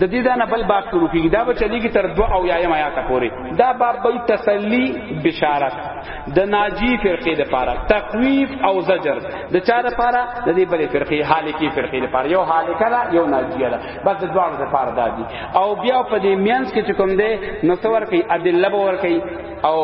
د دې دا نه بل باب شروع کیږي دا به چلیږي تر دو او یایم آیات پورې دا باب به تسلی بشارت د ناجی فرقې د پاره تخویف او زجر د چا د پاره د دې بلې فرقې حالکی فرقې د پاره یو حالکه ده یو ناجیه ده بس د دوه د پاره دادی او بیا په دې مینس کې کوم دی نو څور کوي ادله ور کوي او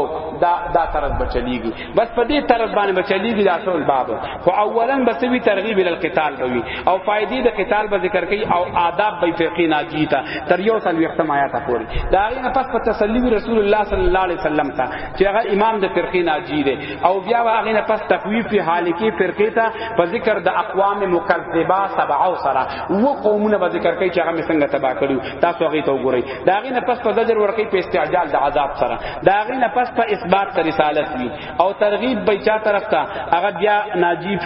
دا دا طرز بچلیږي بس په دې طرز باندې بچلیږي دا ټول باب خو اولا بس وی ترغیب ال قتال بوي او فائدې د قتال به ذکر کوي او آداب به فقې ناجی تا تر یو سل وختم آیات پوری دا غي پس په تسلی رسول الله صلی الله علیه وسلم تا چې هغه امام د فرقې ناجی دی او بیا هغه نه پس تخویف په حال کې فرقې تا په ذکر د اقوام مکذبه سبعه سره و قومونه به ذکر کوي چې هغه څنګه تبا کړو تاسو هغه ته وګورئ دا غي نه پس په زجر ورکی په استعجال د عذاب سره دا غي نه پس په اثبات تر رسالت وی او ترغیب به چا طرف ته هغه بیا ناجی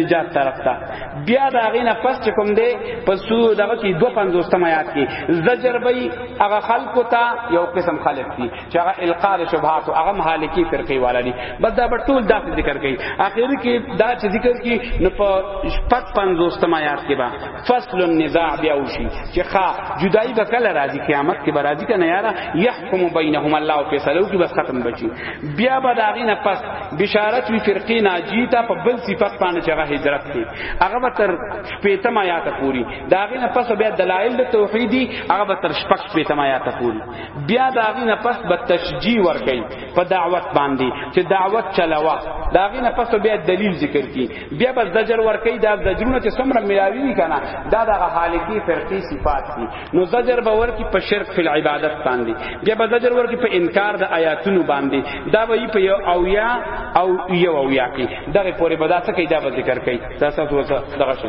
نجات طرف ته بیا دا غي نه پس کوم دی په سو دغه کی 250 تم آیات کی زجر به هغه خلق ته یو قسم خلق دی چې هغه القاء شبهات هغه مهالکی فرقی والا دی بس دا ټول دا ذکر کړي اخر کې دا چې ذکر کی نو په 55 تم آیات کې با فصل النزاع بیا وشي چې ښا جدائی به کله راځي قیامت کې به راځي کنه یارا يحكم بینهم الله فیصلو کې بس ختم بچي بیا به دا غینه پس بشارت وی فرقې ناجیتا په بل صفت باندې چې هغه هجرت کوي هغه به تر شپېتم آیات پوری دا غینه پس بیا دلایل د توحیدی هغه به تر شپږ شپېتم آیات پوری بیا دا غینه پس به تشجیع ور کوي په دعوت باندې چې دعوت چلاوا دا غینه پس بیا دلیل ذکر کی بیا بس زجر ورکی دا زجرونه چې څومره ملاوی دي کنه دا دغه حالتی فرقی صفات دي نو زجر به ورکی په شرک فی العبادت باندې بیا به زجر ورکی په انکار د آیاتونو باندې دا به په یو او یا او یو او یا کې دغه پورې به دا څه کې دا به ذکر کوي تاسو ته دغه شي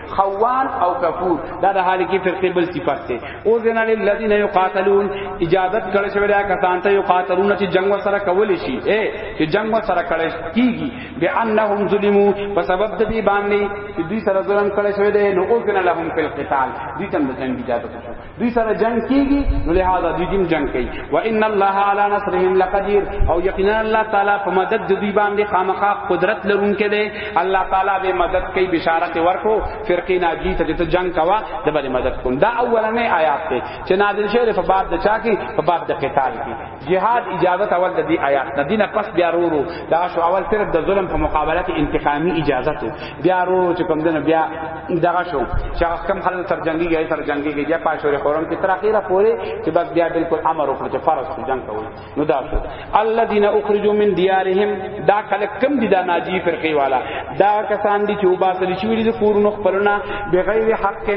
خوان او کفور دا د حال کې فرقه بل صفات ته او زین علی الذین یقاتلون اجازت کړه شوی دا کسان ته یقاتلون چې جنگ سره کول شي اے چې جنگ سره کړه کیږي بانهم ظلمو په سبب د دې باندې چې دوی سره ظلم کړه شوی دی نو او زین لهم فی القتال دوی تم د جنگ اجازه دوی سره جنگ کیږي نو لہذا دوی دین جنگ کوي و ان الله علی نصرهم لقدیر او یقینا الله تعالی په مدد د دوی باندې خامخا قدرت لرونکي دی الله تعالی به مدد کوي بشارت ورکو فرقه ناجی ته ته جنگ کوا د بل مدد کوم دا اولنې آیات ته چې نازل شوه په باب د چا کې په باب د قتال کې جهاد اجازت اول د دې آیات نه دینه پس بیا ورو دا شو اول صرف د ظلم په مقابله کې انتقامی اجازت بیا ورو چې کوم دنه بیا دغه شو چې هغه کم حل تر جنگي گئی تر جنگي گئی یا پاشور خورم کې تر اخیره پورې چې بس بیا بالکل امر وکړ چې فرض شو جنگ کوي نو دا شو الذين اخرجوا من ديارهم دا خلق کم دي دا ناجی فرقه والا دا کسان دي چې وباسل شوی دي کورونو خپلونه بغیر حق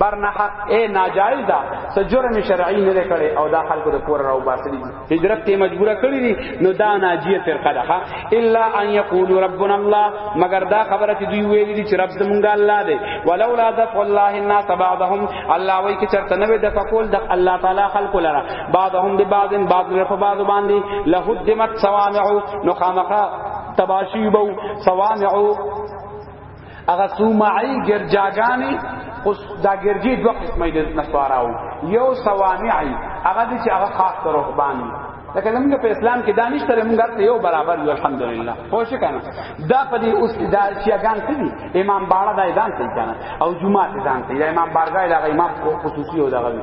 برنه اے ناجایز دا س جرم شرعی نه کړي او دا خلکو د کور راو باسلی هجرت ته مجبوره کړی دي نو دا ناجیه فرقه ده الا ان یقول ربنا الله مگر دا خبره چې دوی ویلي دي چې رب زمونږ الله دی ولولا ذف الله الناس بعضهم الله وای کی چرته نه د فقول د الله تعالی خلق لرا بعضهم ببعض بعض له بعض باندې لهدمت صوامع نو خامخه تباشی بو صوامع هغه سومعی ګرجاګانی اوس دا ګرجی دوه قسمه دي نسواراو یو سوامعی هغه دي چې هغه خاص رهبان دي لکه زمونږ په اسلام کې دانش تر موږ ته یو برابر یو الحمدلله خو شي کنه دا په دې اوس دا چې اگان څه دي امام باړه دا اذان کوي کنه او جمعه اذان کوي امام بارګا دا امام خصوصي او دا غوي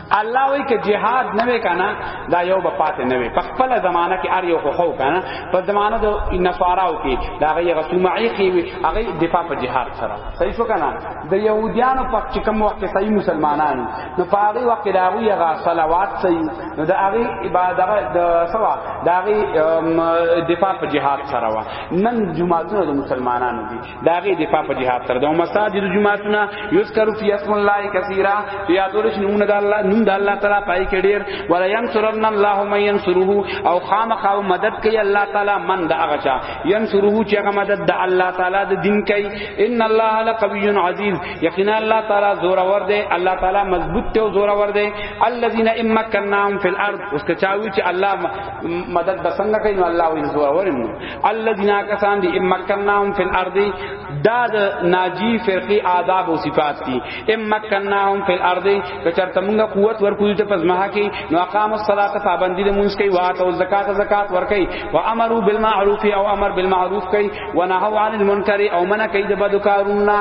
الله وی که جهاد نه وی کنه دا یو به پاتې نه وی په خپل زمانہ کې ار یو خو خو کنه په زمانہ د نصاراو کې دا غي غسومعی کې وی هغه دفاع په جهاد سره صحیح شو کنه د يهوديانو په چې کوم وخت صحیح مسلمانانو نو په هغه وخت دا غي غا صلوات صحیح نو دا غي عبادت د سوا دا غي دفاع په جهاد سره وا نن جمعه د مسلمانانو دي داغه دفاع په جهاد سره د مساجد جمعاتنا یذکر فی اسم الله کثیرا یا دولش نمونه د الله نوم د الله تعالی پای کې ډیر ولا ینصرن الله من ینصره او خامخ او مدد کوي الله تعالی من د هغه چا ینصره چې هغه مدد د الله تعالی د دین کوي ان الله لقوی عزیز یقینا الله تعالی زور ور دی الله تعالی مضبوط ته زور ور دی الذین امکناهم فی الارض اس کچاوی چې الله مدد بسنګ کوي نو الله وی زور ورنه الذين كسان دي امكنناهم في الارض دا د ناجی فرقی آداب او صفات دي امکناهم فی الارض کچرته موږ قوت ورکو ته پس مها کی نو اقام الصلاه پابندی د مونږ کوي وات او زکات زکات ور کوي و امروا بالمعروف او امر بالمعروف کوي و نهوا عن المنکر او منع کوي د بد کارونه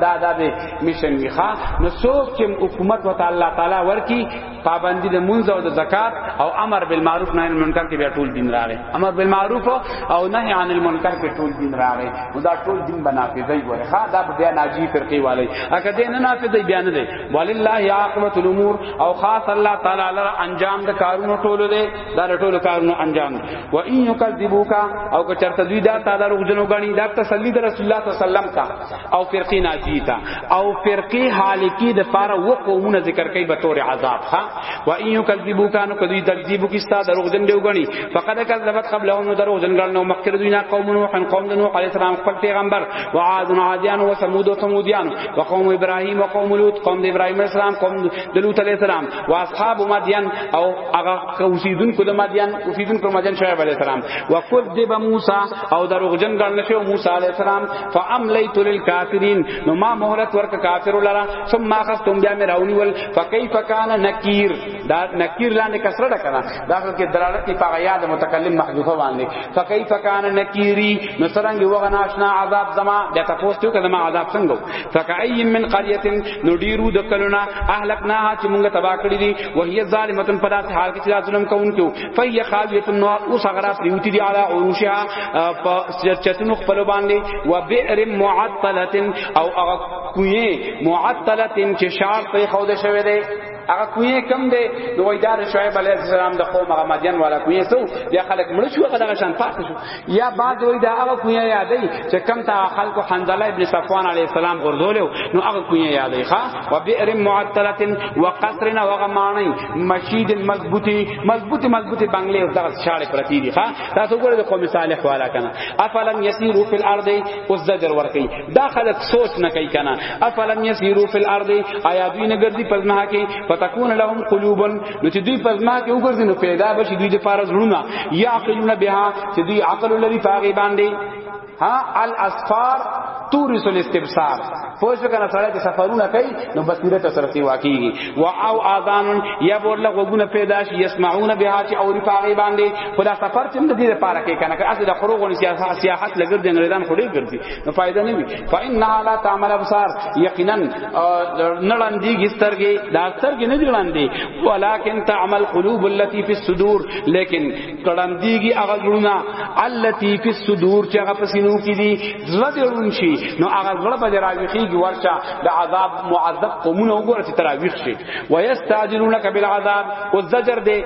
دا دا به میشن میخه نو سوچ چې حکومت وتعالى تعالی ورکی پابندی د منځ او د زکات او امر بالمعروف نهی عن المنکر کې بیا ټول دین راغی امر بالمعروف او نهی عن المنکر کې ټول دین راغی نو دا ټول دین بنافذای وره ها دا بیا ناجی فرقی والی اګه دې نه نافذای بیا نه دی ولله عاقبت الامور او خاص الله تعالی لره انجام د کارونو ټول دی دا ټول کارونو انجام و ان یکذبوکا او که چرته دوی دا تعالی رغجنو غنی دا تسلی د رسول الله صلی الله علیه وسلم کا او فرقی ناجی تا او فرقی حالکی د پارا و قومونه ذکر کوي به تور عذاب ها و ان یکذبو کانو کدی تکذیب کی ستا دروغ جن دیو غنی فقد کذبت قبل ان دروغ جن غنو مخکر دوی نه قوم نو حن قوم نو علی السلام خپل پیغمبر و عاد و عادیان و ثمود و ثمودیان و قوم ابراهیم و قوم لوط قوم د ابراهیم علیہ السلام قوم د لوط علیہ السلام و اصحاب مدین او هغه اوسیدون کو د مدین اوسیدون کو مدین شعیب علیہ السلام و کذب موسی او دروغ جن غنو موسی علیہ السلام فاملیت للکافرین نو ما مهلت ورک کافر لرا ثم اخذتم بیا مې راونی ول فكيف كان نکیر دا نکیر لاندې کسره ده کنه دا کې دلالت په غیا د متکلم محذوفه باندې فكيف كان نکیری نو سرنګ وغه ناشنا عذاب زما د تاسو ته کله ما عذاب څنګه فکای من قريه نو ډیرو د کلونا اهلکنا چې موږ تبا کړی دي وهي ظالمه په داسې حال کې چې ظلم کوونکو فیخاویت النار اوس هغه را پریوتی دي علی عروشها چتونو خپل باندې و بئر معطلتن او هغه کوی معطلتن چې شار په خوده شوی دی هغه کوی کم دی نو ویدار شعیب علیه السلام د قوم هغه مدین والا کوی سو یا خلک مړ شو هغه دغه شان پاتې شو یا بعد وی دا هغه کوی یادای چې کم تا خلکو حنظله ابن صفوان علیه السلام غرزولې نو هغه کوی یادای ښا و بئر معطلتن و قصرنا و غمانی مشید مضبوطی مضبوطی مضبوطی بنگلې او دغه شاړې پرتی دی ښا تاسو ګورئ د قوم صالح والا کنه افلم یسیرو فی الارض او زجر ورکی دا خلق سوچ نه کوي کنه افلم یسیرو فی الارض آیا دوی نه ګرځي پزما کې فتكون لهم قلوبا نو چې دوی پزما کې وګرځي نو پیدا بشي دوی د فارز لونه یعقلون بها چې دوی عقل لري پاغي باندې ها الاسفار تورث الاستبصار پوه شو کنه سره چې سفرونه کوي نو بصیرت سره سی واقعي و او اذان یا بوله غوونه پیدا شي يسمعون بها چې اوري پاغي باندې خدا سفر چې د دې لپاره کې کنه که اصل د خروغ او سیاحت لګر دي انګریزان خوري ګرځي نو فائدہ نه وي فإن لا تعمل ابصار یقینا نړندې ګسترګي دا سترګې نه دی وړاندې ولکن تعمل قلوب التي في الصدور لیکن تړندېږي هغه زړونه التي فی الصدور چې هغه پسینو کې دي زړه دې ړون شي نو هغه زړه به راويخيږي ورچا د عذاب معذب قومونه وګوره چې تراويخ شي ويستعجلونک بالعذاب او زجر دې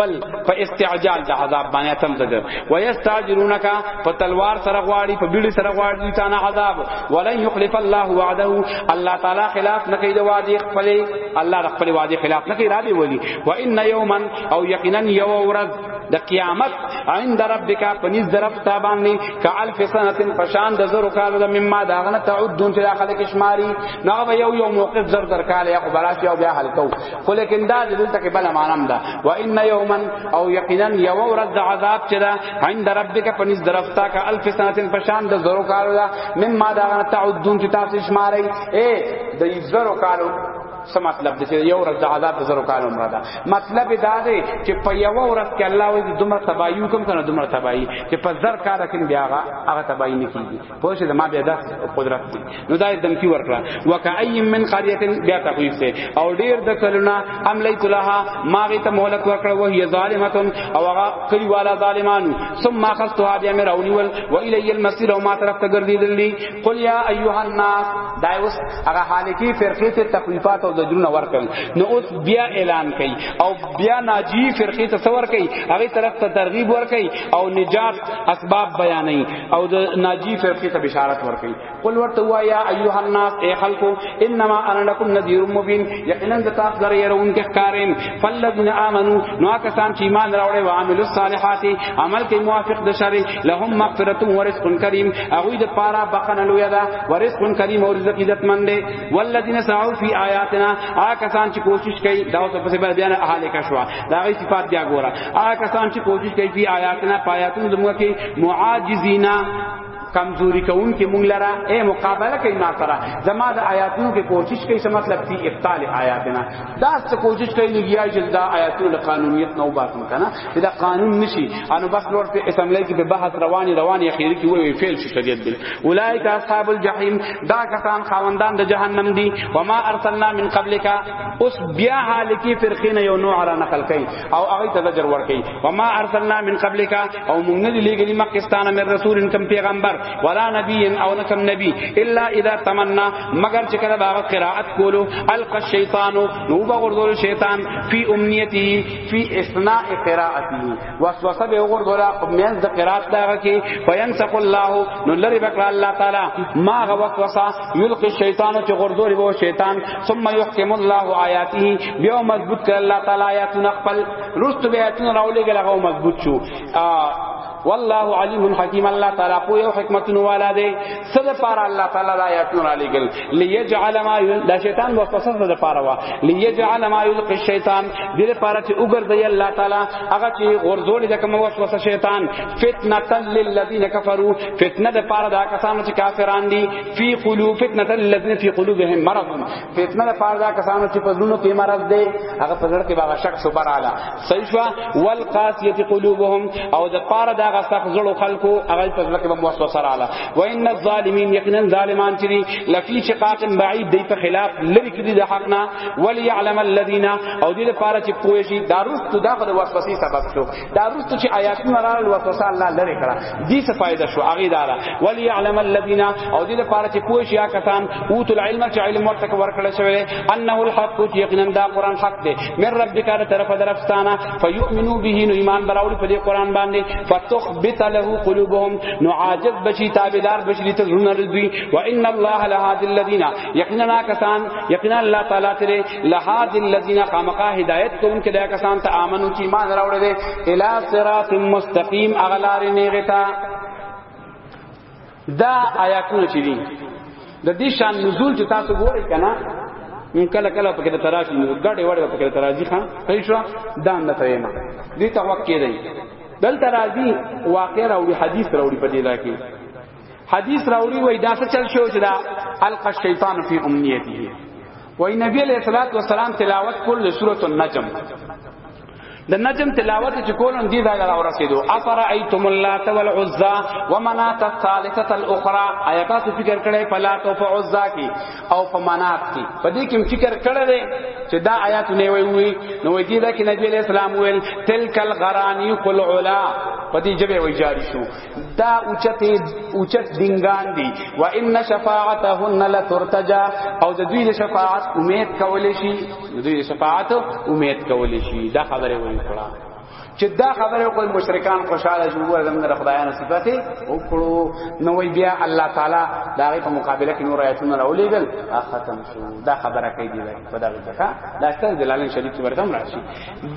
بل په استعجال د عذاب باندې تم زجر ويستعجلونک په تلوار سره غواړي په بیړي سره غواړي تا نه عذاب ولن يخلف الله وعده الله تعالی خلاف نه کوي د وعده خپل الله خپل وعده خلاف نه کوي را دی ولي وان يوما او یقینا یو ورځ د قیامت عند ربک پنځ درف تا باندې ک الف سنه پشان د زرو کال د مما داغنه تعدون چې داخله کې شماري نو به یو یو موقف زر در کال یا خبرات یو بیا حل کو خو لیکن دا دلته کې بل مانم ده و ان یوما او یقینا یو ورځ د عذاب چې دا عند ربک پنځ درف تا ک الف سنه پشان د زرو کال د مما داغنه تعدون چې تاسو شماري اے د زرو کالو څه مطلب دی چې یو ورځ د عذاب د زرو کال عمر ده مطلب دا دی چې په یو ورځ کې الله وایي دومره تباہی وکم کنه دومره تباہی چې په زر کال کې بیا هغه هغه تباہی نه کیږي په څه ما بیا د قدرت دی نو دا دم کی ورکړه وکای من قريه بیا تخویف سے او ډیر د کلونه ام لیت لها ما غی ته مهلت ورکړه و هی ظالمه او هغه کلی والا ظالمانو ثم اخذتها بیا مې راونیول و الی المسیر او ما طرف ته ګرځیدلې قل یا ایها الناس دا اوس هغه حالکی فرقه ته تخویفات او زجرونه ورکړي نو اوس بیا اعلان کړي او بیا ناجی فرقه ته څور کړي هغه طرف ته ترغیب ورکړي او نجات اسباب بیانې او د ناجی فرقه ته بشارت ورکړي قل ورته وا یا ایها الناس ای خلقو انما انا لکم نذیر مبین یقینا د تاسو در يرون کې کارین فلذین امنو نو کسان چې ایمان راوړي او عملو الصالحات عمل کې موافق د شرع لهم مغفرت و رزق کریم اغوی د پارا بخنه لوی ده و رزق کریم او رزق عزت مند ده والذین سعوا فی آیاتنا آ کسان چې کوشش کوي دا اوس په سبب بیان اهل کشوا دا غي صفات بیا ګوره آ کسان چې کوشش کوي فی آیاتنا پایاتون زموږ کې معاجزینا کمزوری کون کې مونږ لرا اے مقابله کوي ما سره زما د آیاتونو کې کوشش کوي څه مطلب فی ابطال آیاتنا دا څه کوشش کوي لګیا چې دا آیاتونه د قانونیت نه وباسم کنه دا قانون نشي انو بس نور په اسمبلی کې به بحث رواني رواني اخیر کې وی فعل شي شریعت بل اولایک اصحاب الجحیم دا کسان خاوندان د جهنم دي وما ارسلنا من قبلک اوس بیا حال کې فرقین یو نوع را نقل کوي او هغه ته زجر ور کوي وما ارسلنا من قبلک او موږ نه لګلی مکستان مې رسول کم پیغمبر ولا نبی او نکم نبی الا اذا تمنا مگر چې کله باغ قرائت کولو الق الشیطان نو بغردول شیطان فی امنیتی فی اثناء قرائتی وسوسه به غردول من د قرائت داغه کې فینسق الله نو لری بکر الله تعالی ما غ وسوسه یلقی الشیطان چې غردول وو شیطان ثم یحکم الله آیاته بیا مضبوط کړ الله تعالی آیاتنا خپل رست به آیاتنا راولې غلغه مضبوط شو والله علیم حکیم الله تعالی پوی او حکمت نو والا دی صد پار الله تعالی د آیاتونو علی گل لیجعل ما د شیطان وسوسه صد پار وا لیجعل ما یلقی الشیطان دیر پار چې وګرځي الله تعالی هغه چې غرزول د کوم وسوسه شیطان فتنه للذین کفروا فتنه د پار د کسانو چې کافران دي فی قلوب فتنه للذین فی قلوبهم مرض فتنه د پاره دا کسانو چې په زړونو کې مرض دی هغه په زړه کې باغ شک شو براله صحیح شو والقاسیه قلوبهم او د پاره دا غسق زړو خلکو هغه په زړه کې وسوسه رااله وان الظالمین یقینا ظالمان چې لفی شقاق بعید دی په خلاف لری کې د حق نه وليعلم الذين او دې لپاره چې پوه شي داروس دا خو د وسوسې سبب شو دا رستو چې آیاتونه راغلل ورته الله لری کړه دې څه فائدہ شو هغه دارا ولی يعلم الذين او دې لپاره چې پوه شي کسان اوت العلم چې علم ورته ورکړل شوی انه الحق چې یقینا دا قران حق دی من ربک له طرف درفستانه فیؤمنو به نو ایمان براوړي په دې قران باندې فتخبت له قلوبهم نو عاجز بشي تابعدار بشي ته زړه دوی وان الله لهاد الذين یقینا کسان یقینا الله تعالی تیرې لهاد الذين قامقا هدایت کوم کې دا کسان ته امنو چې ایمان راوړل دي الی صراط مستقیم اغلار نیغتا دا آیاتونه چې دي د دې شان نزول چې تاسو ګورئ کنه من کله کله پکې د تراشی نو ګډې وړې پکې د ترازی خان صحیح شو دا نه ته ما دې ته وخت کې دی دل ترازی واقع راوړي حدیث راوړي په دې ځای کې حدیث راوړي وای دا څه چل شو چې دا الق الشیطان فی امنیته وای نبی علیہ الصلوۃ والسلام تلاوت کول د سورۃ النجم د نجم تلاوت چې کولم دی دا غلا ورسېدو افر ایتم اللات والعزى ومنات الثالثه الاخرى آیات څه فکر کړي په لات او په عزى کې او په منات کې په دې کې فکر کړي دي چې دا آیات نه وي وي نو دې دا کې نبی علیہ السلام ویل تلک الغرانی قل علا په دې جبه وی جاری شو دا اوچت اوچت دینګان دي و ان شفاعتهن لترتجا او د دوی شفاعت امید کول شي د دوی شفاعت امید کول شي دا خبره وایي کړه چې دا خبره کوئی مشرکان خوشاله شو او زموږ خدایانو صفته او کړو نو وی بیا الله تعالی دا غي په مقابله کې نور آیاتونه راولېګل ختم شو دا خبره کوي دی په دغه ځکه دا ستاسو دلالن شریف ورته راشي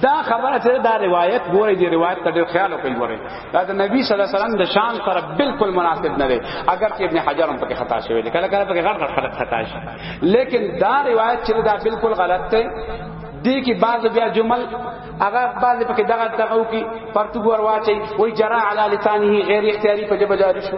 دا خبره چې دا روایت ګوري دی روایت ته ډېر خیال وکړي ګوري دا د نبی صلی الله علیه وسلم د شان سره بالکل مناسب نه دی اگر چې ابن حجر هم پکې خطا شوی دی کله کله پکې غلط غلط خطا شي لیکن دا روایت چې دا بالکل غلط دی دی کی بعض بیا جمل اگر بعض پکې دغه دغه کی پرتګور واچي وای جرا علی لسانه غیر اختیاری په جبه جاری شو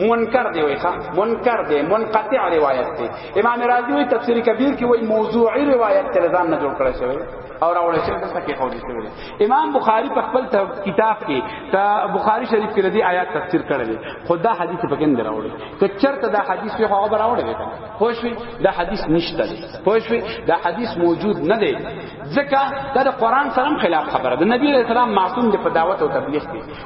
منکر دی وای ښا منکر دی منقطع روایت دی امام رازی وی تفسیر کبیر کې وای موضوعی روایت تر ځان نه جوړ کړی شوی اور اول شي د سکه قول شوی امام بخاری په خپل کتاب کې تا بخاری شریف کې دی آیات تفسیر کړل خدا حدیث په کې نه راوړي که چرته دا حدیث په هغه راوړل دی خو شوی دا حدیث نشته دی خو شوی دا حدیث موجود نه دی ځکه دا د قران سره خلاف خبره ده نبی رسول الله معصوم دی په دعوت او تبلیغ کې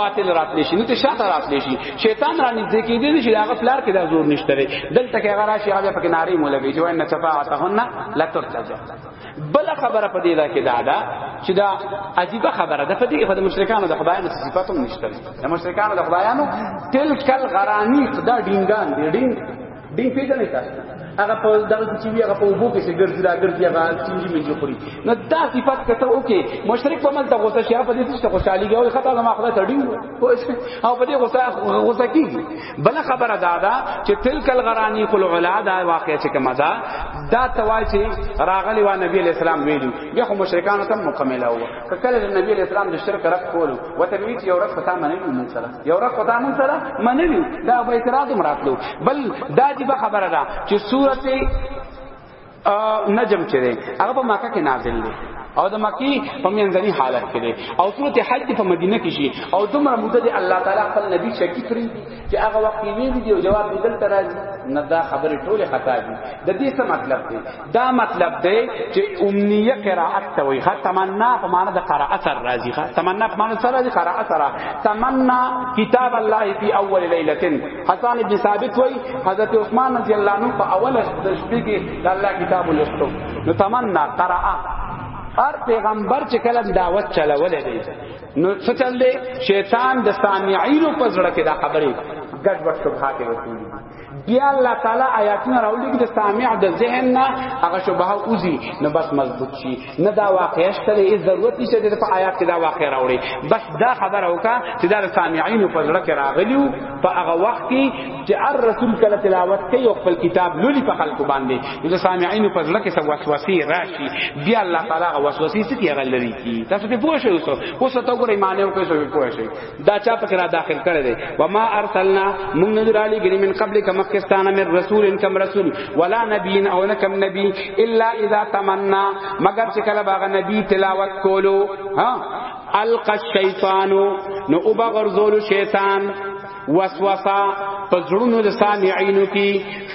باطل راتلی شي نو ته شاته راتلی شي شیطان را نږدې کیږي چې هغه پلار کې دا زور نشته لري دلته کې هغه راشي هغه پکې ناری مولوي جو ان شفاعتهن لا ترتجع بل خبره په دې دا کې دا ده چې دا عجیب خبره ده په دې کې د مشرکانو د خدایانو صفات هم نشته د مشرکانو د خدایانو تلکل غرانیق دا ډینګان دی ډینګ ډینګ پیژنې تاسو هغه په دغه چې وی هغه په وګو کې چې ګرځي را ګرځي هغه چینجی منځو خوري نو دا صفات کته اوکي مشرک په منځ ته غوسه شي په دې چې خوشحالي ګوي خطا زما خدای تړي او په دې غوسه غوسه کیږي بل خبره دا ده چې تلک الغرانی قل علا دا واقع چې کما دا دا توای چې راغلی و نبی علیہ السلام ویلو بیا خو مشرکان ته مکمله و که کله د نبی علیہ السلام د شرک رد کولو وته وی چې یو رد پتا منلی مون سره یو رد پتا مون سره منلی دا به اعتراض هم راتلو بل دا دی به خبره ده چې سورته نجم چره هغه په مکه کې نازل دی او د مکی په منځنی حالت کې دی او سورته حج په مدینه کې شي او دومره مدته دی الله تعالی خپل نبی شکی کړی چې هغه وخت وی دی او جواب بدل ترازی نه دا خبره ټوله خطا دي د دې څه مطلب دی دا مطلب دی چې امنیه قرائت ته وایي خا تمنا په معنی د قرائت سره راځي خا تمنا په معنی سره راځي قرائت سره تمنا کتاب الله فی اول لیلۃ حسن بن ثابت وایي حضرت عثمان رضی الله عنه په اول شپه کې د الله کتاب ولستو نو تمنا قرائت هر پیغمبر چې کله دعوت چلولې دی نو څه چل دی شیطان د سامعینو په زړه کې دا خبرې ګډ وډ شبهه کې وکړي بیا الله تعالی آیاتونه راولي کې د سامع د ذهن نه هغه شبهه اوزي نو بس مضبوط شي نه دا واقع شته ای ضرورت نشته د په آیات کې دا واقع راوړي بس دا خبره وکا چې دا سامعين په ځړه کې راغلیو په هغه وخت کې چې ار رسول کله تلاوت کوي او خپل کتاب لولي په خلکو باندې د سامعين په ځړه کې څه وسوسه راشي بیا الله تعالی هغه وسوسه ستې هغه لري تاسو په پوه شئ اوس اوس ته وګورئ معنی او څه پوه شئ دا چا پکې را داخل کړی دی و ما ارسلنا موږ نذر علی غنی من قبل کما کستان من رسول کم رسول ولا نبی او نه کم نبی الا اذا تمنا مگر چې کله باغ نبی تلاوت کولو ها القى الشیطان نو وبغرزول شیطان وسوسه پزړونو د سامعینو کی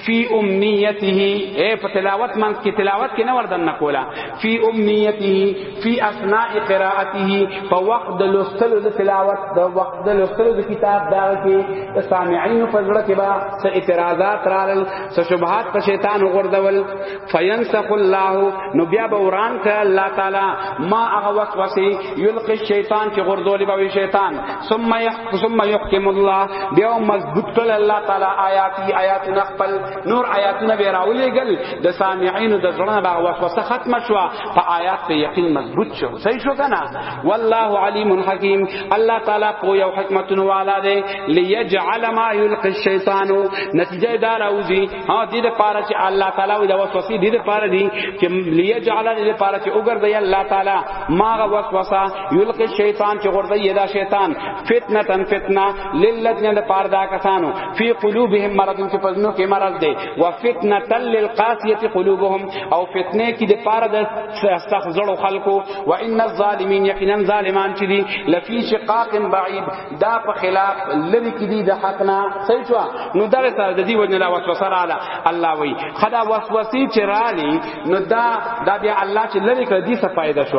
فی امنیته اے په تلاوت من کې تلاوت کې نه وردن نه کولا فی امنیته فی اثناء قراءته په وخت د لوستلو د تلاوت د وخت د لوستلو د کتاب دا کې سامعین په زړه کې با څه اعتراضات رال څه شبهات په شیطان وغورځول فینسخ الله نو بیا به وران کړ الله تعالی ما هغه وسوسه یلقی الشیطان چې غردول به شیطان ثم ثم يحكم الله بیا مضبوط کړ الله تعالی آیات آیات نخپل نور آیاتونه به راولېګل د سامعين د زړه باغ وسوسه ختم شو په آیات په یقین مضبوط شو صحیح شو کنه والله علیم حکیم الله تعالی په یو حکمت والا دی ليجعل ما يلقي الشیطان نتیجه دار اوزی ها دې د پاره چې الله تعالی د وسوسې دې د پاره دی چې ليجعل دې د پاره چې وګرځي الله تعالی ما وسوسه یلقی شیطان چې غورځي یدا شیطان فتنه تن فتنه للذین د پار دا کسانو فی قلوبهم مرض چې پزنو کې مرض دی و فتنه للقاسیه قلوبهم او فتنه کې د پار د استخزړو خلقو و ان الظالمین یقینا ظالمان چې دی لفی شقاق بعید دا په خلاف لری کې دی د حق نه صحیح شو نو دا سره د دې وجه لا وسوسه رااله الله وی خدا وسوسه چې رالی نو دا دا بیا الله چې لری کړ دې څه فائدہ شو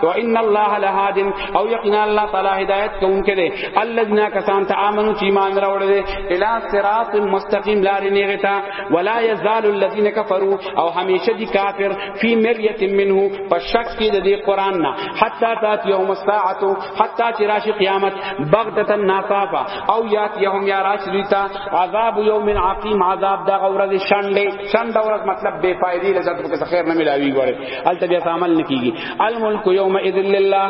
تو ان الله لهادن او یقینا الله تعالی هدایت کوونکې دی الذين کسان ته امنو چې ایمان راوړل دي الی صراط مستقیم لارې نه غتا ولا یزال الذين كفروا او همیشه دي کافر فی مریه منه پشک کې د دې قران نه حتا تات یوم الساعه حتا چې راشي قیامت بغدتا ناصافا او یات یوم یا راشي دیتا عذاب یوم عقیم عذاب دا غورز شنډه شنډه ورځ مطلب بے فائدې لذت کو خیر نه ملاوي غوړي الته بیا عمل نکیږي الملک یوم اذ لله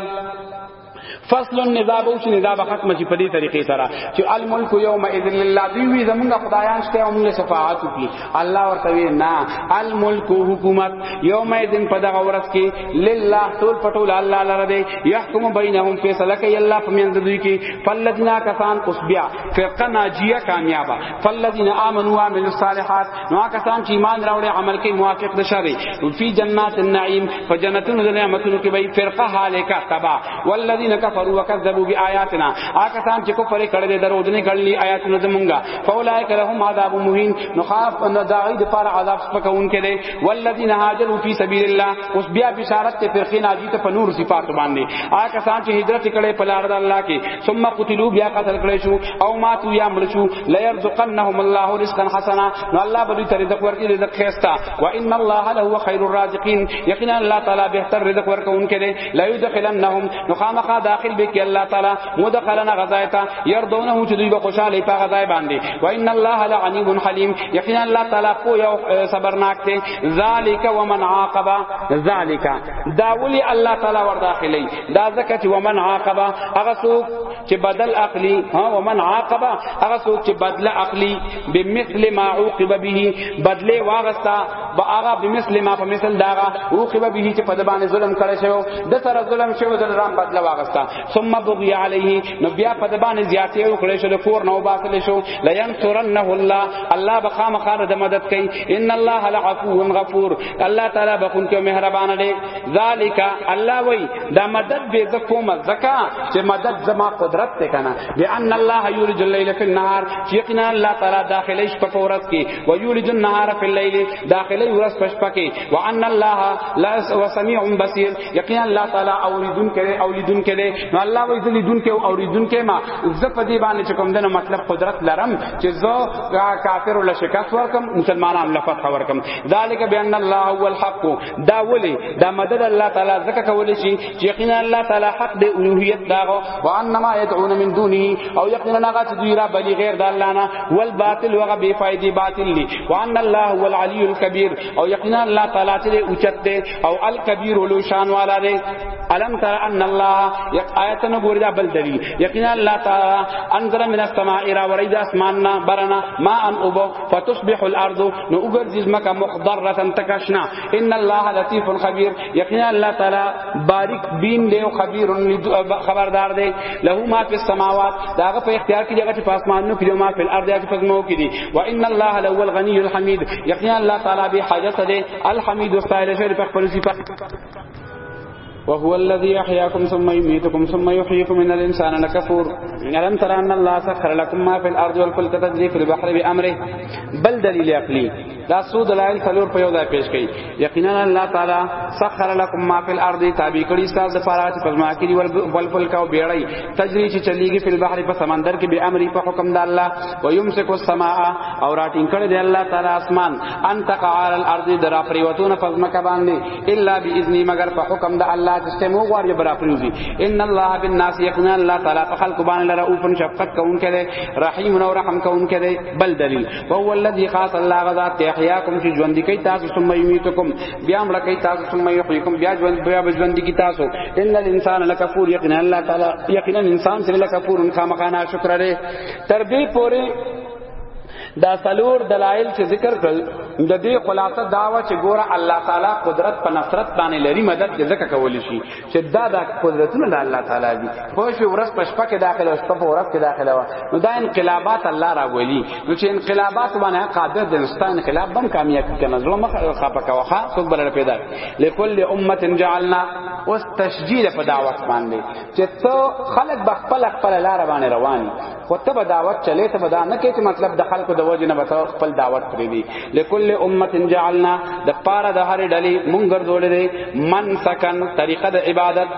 فصل النزاع او چې نزاع به ختم شي په دې طریقې سره چې الملک یوم اذ لله دی وی زمونږ خدایان شته او موږ شفاعت وکړي الله ورته وی نه الملک حکومت یوم اذ په دغه ورځ کې لله ټول پټول الله لره دی يحكم بینهم فیصله کوي الله په منځ دوی کې فلذنا کسان اوس بیا فرقه ناجیه کامیابه فلذین آمنوا وعملوا الصالحات نو هغه کسان چې ایمان راوړي عمل کوي موافق د شری فی جنات النعیم فجنتون ذل نعمتونو کې به فرقه هالکا تبا والذین کفروا وکذبوا بیااتنا هغه کسان چې کفر کړي د درودنې کړلې آیاتونه زمونږه فاولائک لهم عذاب مهین نو خاف ان داعی د پر عذاب سپکون کړي والذین هاجروا فی سبیل الله اوس بیا بشارت ته فرقه ناجی ته په نور صفات باندې آ کسان چې هجرت کړي په لار د الله کې ثم قتلوا بیا قتل کړي شو او ماتو یا مړ شو لا يرزقنهم الله رزقا حسنا نو الله به دې رزق ورکړي رزق خيستا وان الله له خير الرازقين یقینا الله تعالی بهتر رزق ورکوونکی دی لا يدخلنهم نو خامخا داخل به کې الله تعالی مدخلنا غزایتا يردونه چې دوی به خوشاله په غزای باندې وان الله لعنی حلیم یقینا الله تعالی پویا صبرناک دی ذالک ومن عاقب ذالک دا ولی الله تعالی ور داخلي دا زکه چې ومن عاقب هغه څوک چې بدل عقلی ها ومن عاقب هغه څوک چې بدل عقلی بمثل ما عوقب به بدله واغستا با هغه بمثل ما په مثل داغه عوقب به چې په دبانې ظلم کړی شو د سره ظلم شو د رام بدله واغستا ثم بغي عليه نو بیا په دبانې زیاتې وکړې شو د کور نو باسل شو لینصرنه الله الله بخام خار د مدد کوي ان الله لعفو غفور الله تعالی بخون کې مهربان دی ذالک الله وای دا مدد به ز کوم زکا چې مدد زما قدرت ته کنه بان الله یولج الليل فی النهار یقینا الله تعالی داخله شپه په ورځ کې و یولج النهار فی الليل داخله ورځ په شپه کې وان الله لا سميع بصير یقینا الله تعالی اوریدون کړي اوریدون کړي نو الله وای ذلیدون کې اوریدون کې ما ز په دې باندې کوم دنه مطلب قدرت لرم چې زه کافر له شکست ورکم مسلمانان له فتح ورکم ذالک بان الله هو الحق دا ولی دا مدد الله تعالی زکه کولی شي چې یقینا الله تعالی حق دی اولوہیت داغو وانما يدعون من دونه او یقینا هغه چې دوی را بلی غیر د الله نه والباطل وغه بے فائدې باطل لی وان الله هو العلی الکبیر او یقینا الله تعالی چې اوچت دی او الکبیر لو شان والا دے الم تر ان الله یک آیت نو ګور دا بل دلیل یقینا الله تعالی انزل من السماء را ورید اسماننا برنا ما ان ابو فتصبح الارض نو اوګر جسمک مخضره تکشنا ان الله لطیف خبیر یقینا الله تعالی باریک بین دی او خبیر خبردار دی له ما فی السماوات داغه په اختیار کې دغه په اسمانونو کې ما فی الارض کې پزمو کې دی وان الله لو الغنی الحمید یقینا الله تعالی به حاجت دی الحمید استایل شری په خپل صفات وهو الذي يحياكم ثم يميتكم ثم يحييكم ان الانسان لكفور الم ترى ان الله سخر لكم ما في الارض والفلك تجري في البحر بامره بل دلیل عقلی دا سو دلائل څلور په یو ځای پیش کړي یقینا الله تعالی سخر لكم ما في الارض تابع کړي تاسو د پاره چې پزما کې دی والفلک او بیړی تجري چې چلیږي په البحر په سمندر کې به امر په حکم د الله ويمسك السماء او راټینګ کړي دی الله تعالی اسمان ان تقع علی الارض درا پریوتون فزمک باندې الا باذن مگر په حکم د الله چې سمو غوار یې برا پریوزی ان الله بالناس یقنا الله تعالی په خلق باندې لره او پن شفقت کون کړي رحیم او رحم کون کړي بل دلیل او هو الذی خاص الله غذا تحیاکم چې ژوند کی تاسو ثم یمیتکم بیا مړ کی تاسو ثم یحییکم بیا ژوند بیا ژوند کی تاسو ان الانسان لکفور یقنا الله تعالی یقینا انسان سره لکفور ان کا مخانا شکر لري تر دې پوره دا سلور دلایل چې ذکر کړل د دې خلاصه داوا چې ګوره الله تعالی قدرت په نصرت باندې لري مدد دې ځکه کول شي چې دا د قدرتونو د الله تعالی دي خو شي ورس په شپه کې داخله او شپه په ورس کې داخله و نو دا انقلابات الله را ولي نو چې انقلابات باندې قادر د انسان انقلاب بم کامیاب کنه زړه مخ خپه کاوخه څوک بلل پیدا لكل امه جعلنا واستشجيل په دعوت باندې چې ته خلق بخپل خپل لار باندې رواني خو ته به دعوت چلې ته به دا نه کې چې مطلب د خلکو د وجه نه به خپل دعوت پرې دی لکل امه جعلنا د پاره د هر ډلې مونږ ګرځولې دی من سکن طریقه د عبادت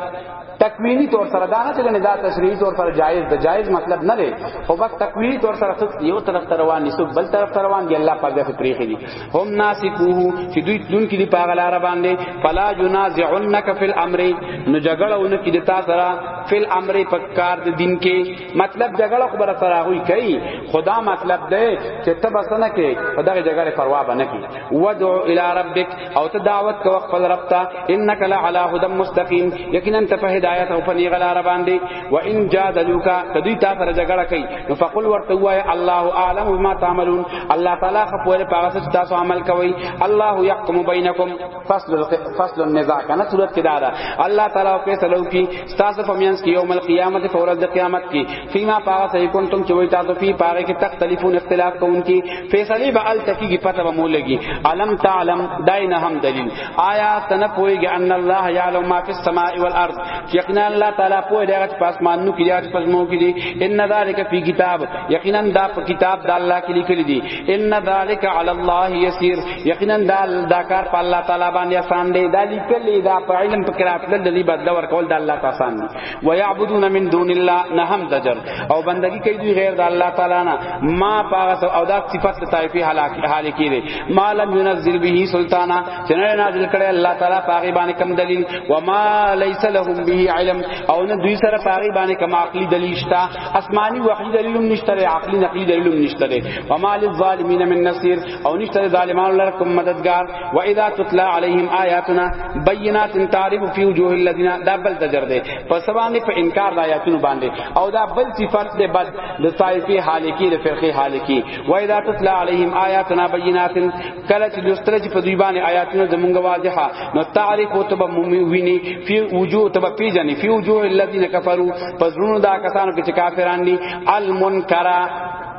تکوینی طور سره دا نه چې دا تشریعي طور سره جایز ده جایز مطلب نه دی خو بس تکوینی طور سره څه یو طرف ته روان نسو بل طرف ته روان دی الله پاک دې پریخي دي هم ناسکوه چې دوی دن کې دی پاغل را باندې فلا جنازعنک فی الامر نو جګړه ونه کې د تا سره فی الامر پکار د دین کې مطلب جګړه خو بر تراغوي کوي خدا مطلب دی چې ته بس نه کې په دغه جګړه پروا به نه کې ودع الى ربک او ته دعوت کو خپل رب ته انك لعلى هدى مستقيم یقینا ته په هدایت او په نیغه لار باندې و ان جادلوک کدی تا سره جګړه کوي نو فقل ورته وای الله اعلم ما تعملون الله تعالی خپل پاغه تاسو عمل کوي الله يحكم بينكم فصل فصل النزاع کنه صورت کې دا ده الله تعالی په سلو کې تاسو په میانس کې یوم القیامت په ورځ د قیامت کې فیما پاغه سې کنتم چې وای تاسو په پاغه کې تختلفون اختلاف کوونکی فیصله به ال تکي کې پته به مولګي علم تعلم داینه هم دلیل آیا تنه پويږي ان الله یعلم ما فی السماء والارض یقینا الله تعالی پوي دا چې پاسمانو کې یا پسمو کې دي ان ذالک فی کتاب یقینا دا په کتاب د الله کې لیکل دي ان ذالک علی الله یسیر یقینا دا دا کار په الله تعالی باندې آسان دی دا لیکل دا په علم په قرات د دې بدل ورکول د الله تعالی آسان دی و یعبدون من دون الله نه هم دجر او بندگی کوي دوی غیر د الله تعالی نه ما پاغه او دا صفات طایفی هلاک حال کی دی ما لم ينزل به سلطانا جنره نازل کړي الله تعالی پاغه باندې کم دلیل و ما ليس لهم به علم او نه دوی سره پاغه باندې کم عقلی دلیل شتا آسمانی وحی دلیل نشته عقلی نقلی دلیل نشته و ما للظالمین من نصير او نشته ظالمانو لر کوم مددگار و اذا تتلى عليهم آیاتنا بینات تعرف فی وجوه الذین دا بل تجر دے پس باندې په انکار د آیاتونو باندې او دا بل صفت دے بد د طائفی حالکی د فرقه حالکی و اذا تتلى عليهم آیاتنا بینات کله چې لستر چې په دوی باندې آیاتونه زمونږ واضحه نو تعرف او تب ویني فی وجوه تب پیجنې فی وجوه الذین کفروا پس رونو دا کسانو کې چې کافران دي المنکرا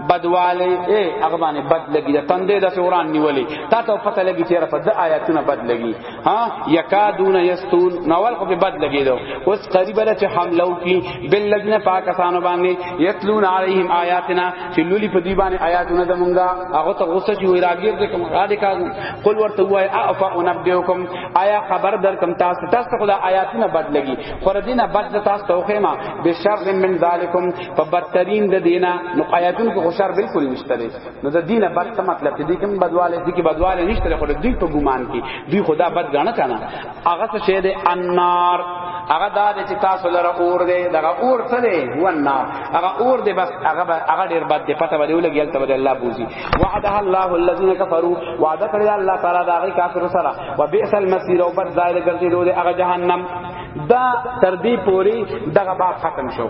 بدواله اے هغه باندې بد لګی د تندې د سوران نیولې تا ته پته لګی چې رفض آیاتونه بد لګی ها یکادون یستون نوال خو بد لګی دو اوس قریب له چې حمله وکي بل لګنه پاکستان باندې یتلون علیهم آیاتنا چې لولي په دی باندې آیاتونه د مونږه هغه ته غوسه چې وی راګیر دې کوم غاډه کاږم قل ورته وای افا انبئکم آیا خبر در کم تاسو تاسو خدا آیاتونه بد لګی خو دینه بد تاسو توخه ما بشر من ذالکم په بدترین د دینه نو آیاتونو کې خوشار بالکل نشته دی نو د دینه بد څه مطلب دی کوم بدواله دي کې بدواله نشته خو دوی په ګمان کې دوی خدا بد غاڼه کنه هغه څه شه دی انار هغه دا چې تاسو لره اور دی دغه اور څه دی هو النار هغه اور دی بس هغه هغه ډیر بد دی پته ولې ولګیل ته الله بوزي وعدها الله الذين كفروا وعده کړی الله تعالی دا غي کافر سره وبئس المصير او بد ځای ګرځي دوی هغه جهنم دا تر دې پوری دغه باب ختم شو